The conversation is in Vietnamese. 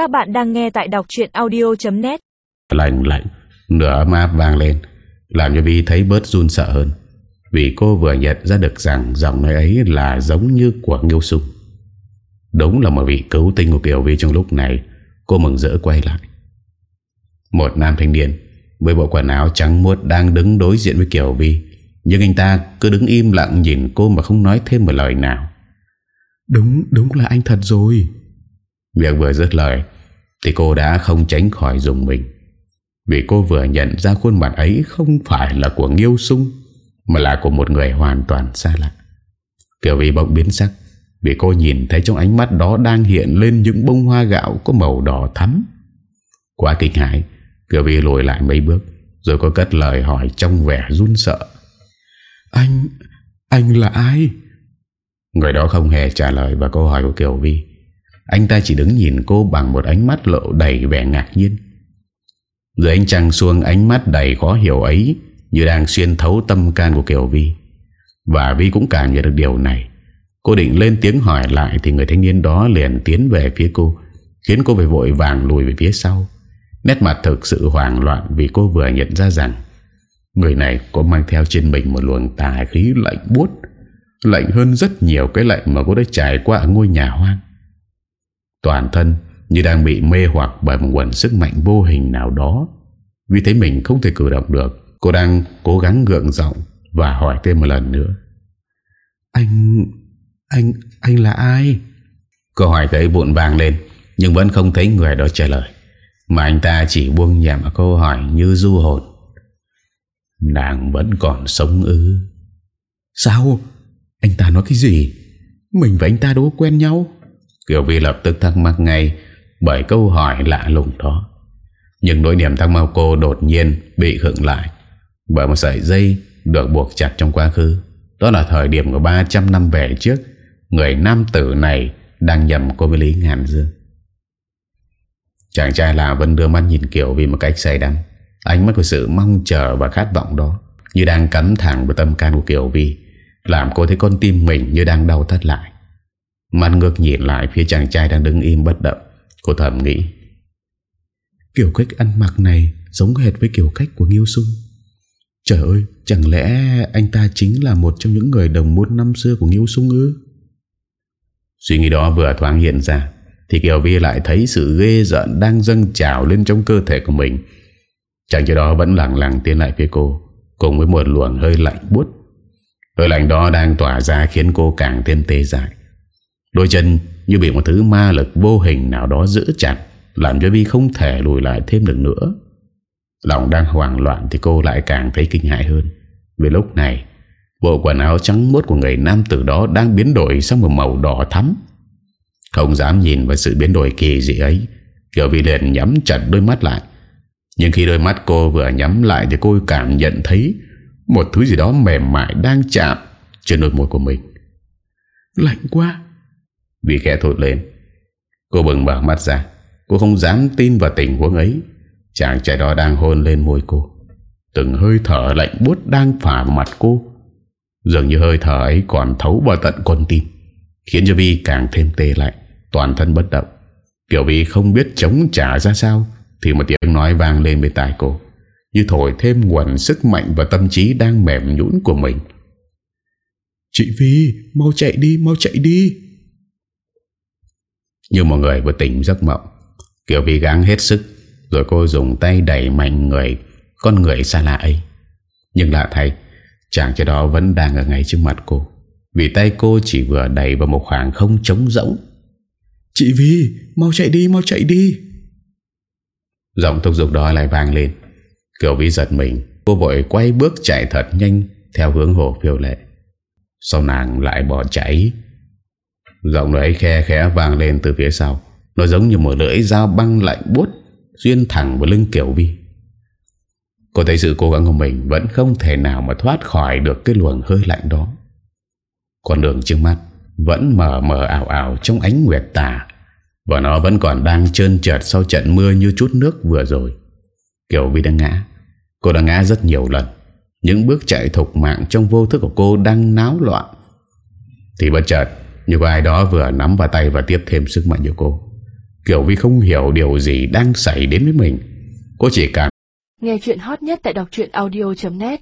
Các bạn đang nghe tại đọc chuyện audio.net Lạnh lạnh Nửa ấm áp vang lên Làm cho Vi thấy bớt run sợ hơn Vì cô vừa nhận ra được rằng Giọng nói ấy là giống như của Nghiêu Sung. Đúng là một vị cứu tinh của Kiều Vi trong lúc này Cô mừng rỡ quay lại. Một nam thanh niên Với bộ quần áo trắng muốt Đang đứng đối diện với Kiều Vi Nhưng anh ta cứ đứng im lặng nhìn cô Mà không nói thêm một lời nào. Đúng, đúng là anh thật rồi Việc vừa dứt lời Thì cô đã không tránh khỏi dùng mình. Vì cô vừa nhận ra khuôn mặt ấy Không phải là của Nghiêu Sung Mà là của một người hoàn toàn xa lạ. Kiều Vi bỗng biến sắc Vì cô nhìn thấy trong ánh mắt đó Đang hiện lên những bông hoa gạo Có màu đỏ thắm. Quá kinh hãi Kiều Vi lùi lại mấy bước Rồi có cất lời hỏi trong vẻ run sợ. Anh, anh là ai? Người đó không hề trả lời vào câu hỏi của Kiều Vi anh ta chỉ đứng nhìn cô bằng một ánh mắt lộ đầy vẻ ngạc nhiên. Dưới ánh trăng xuông ánh mắt đầy khó hiểu ấy Như đang xuyên thấu tâm can của Kiều Vi. Và Vi cũng cảm nhận được điều này. Cô định lên tiếng hỏi lại Thì người thanh niên đó liền tiến về phía cô, Khiến cô phải vội vàng lùi về phía sau. Nét mặt thực sự hoảng loạn Vì cô vừa nhận ra rằng Người này có mang theo trên mình một luồng tà khí lạnh buốt, Lạnh hơn rất nhiều cái lạnh mà cô đã trải qua ở ngôi nhà hoang. Toàn thân như đang bị mê hoặc bởi một nguồn sức mạnh vô hình nào đó. Vì thấy mình không thể cử động được. Cô đang cố gắng gượng giọng và hỏi thêm một lần nữa. Anh, anh, anh là ai? Câu hỏi ấy vụn vàng lên Nhưng vẫn không thấy người đó trả lời. Mà anh ta chỉ buông nhẹ một câu hỏi như du hồn. Nàng vẫn còn sống ư? Sao? Anh ta nói cái gì? Mình và anh ta đâu quen nhau Kiều Vi lập tức thắc mắc ngay Bởi câu hỏi lạ lùng đó. Nhưng nỗi niềm thắc mắc cô đột nhiên Bị khựng lại. Bởi một sợi dây được buộc chặt trong quá khứ. Đó là thời điểm của 300 năm về trước Người nam tử này Đang nhầm cô với Lý Ngàn Dương. Chàng trai là vẫn đưa mắt nhìn Kiều Vi một cách say đắm. Ánh mắt của sự mong chờ và khát vọng đó Như đang cắm thẳng vào tâm can của Kiều Vi, làm cô thấy con tim mình như đang đau thắt lại. Mặt ngược nhìn lại, phía chàng trai đang đứng im bất động. Cô thầm nghĩ, Kiểu cách ăn mặc này Giống hệt với kiểu cách của Nghiêu Sung. Trời ơi, Chẳng lẽ anh ta chính là một trong những người đồng môn năm xưa của Nghiêu Sung ư? Suy nghĩ đó vừa thoáng hiện ra, Thì Kiều Vi lại thấy sự ghê giận Đang dâng trào lên trong cơ thể của mình. Chàng trai đó vẫn lặng lặng tiến lại phía cô, Cùng với một luồng hơi lạnh buốt. Hơi lạnh đó đang tỏa ra khiến cô càng thêm tê dại. Đôi chân như bị một thứ ma lực vô hình nào đó giữ chặt, Làm cho Vi không thể lùi lại thêm được nữa. Lòng đang hoảng loạn thì cô lại càng thấy kinh hại hơn. Vì lúc này, Bộ quần áo trắng mốt của người nam tử đó đang biến đổi sang một màu đỏ thắm. Không dám nhìn vào sự biến đổi kỳ dị ấy, Kiểu Vi liền nhắm chặt đôi mắt lại. Nhưng khi đôi mắt cô vừa nhắm lại Thì cô cảm nhận thấy một thứ gì đó mềm mại đang chạm Trên đôi môi của mình. Lạnh quá! Vì khẽ thốt lên. Cô bừng bảo mắt ra. Cô không dám tin vào tình huống ấy. Chàng trai đó đang hôn lên môi cô. Từng hơi thở lạnh buốt đang phả vào mặt cô. Dường như hơi thở ấy còn thấu vào tận con tim Khiến cho Vi càng thêm tê lạnh Toàn thân bất động. Kiểu Vi không biết chống trả ra sao Thì một tiếng nói vang lên bên tai cô như thổi thêm nguồn sức mạnh và tâm trí đang mềm nhũn của mình. Chị Vi, mau chạy đi, mau chạy đi. Như một người vừa tỉnh giấc mộng, Kiều Vi gắng hết sức, rồi cô dùng tay đẩy mạnh người, con người xa lạ ấy. Nhưng lạ thay, chàng trai đó vẫn đang ở ngay trước mặt cô, vì tay cô chỉ vừa đẩy vào một khoảng không trống rỗng. Chị Vi, mau chạy đi, mau chạy đi. Giọng thúc giục đó lại vang lên. Kiều Vi giật mình Cô vội quay bước chạy thật nhanh Theo hướng hồ phiêu lệ Sau nàng lại bỏ chạy Giọng nói khe khẽ vàng lên từ phía sau. Nó giống như một lưỡi dao băng lạnh buốt, Xuyên thẳng vào lưng Kiều Vi. Cô thấy sự cố gắng của mình Vẫn không thể nào mà thoát khỏi được Cái luồng hơi lạnh đó. Con đường trước mắt Vẫn mờ mờ ảo ảo trong ánh nguyệt tà, Và nó vẫn còn đang trơn trượt Sau trận mưa như chút nước vừa rồi. Kiều Vi đang ngã. Cô đã ngã rất nhiều lần. Những bước chạy thục mạng trong vô thức của cô đang náo loạn. Thì bất chợt như có ai đó vừa nắm vào tay và tiếp thêm sức mạnh cho cô. Kiều Vi không hiểu điều gì đang xảy đến với mình. Cô chỉ cảm Nghe chuyện hot nhất tại đọc audio.net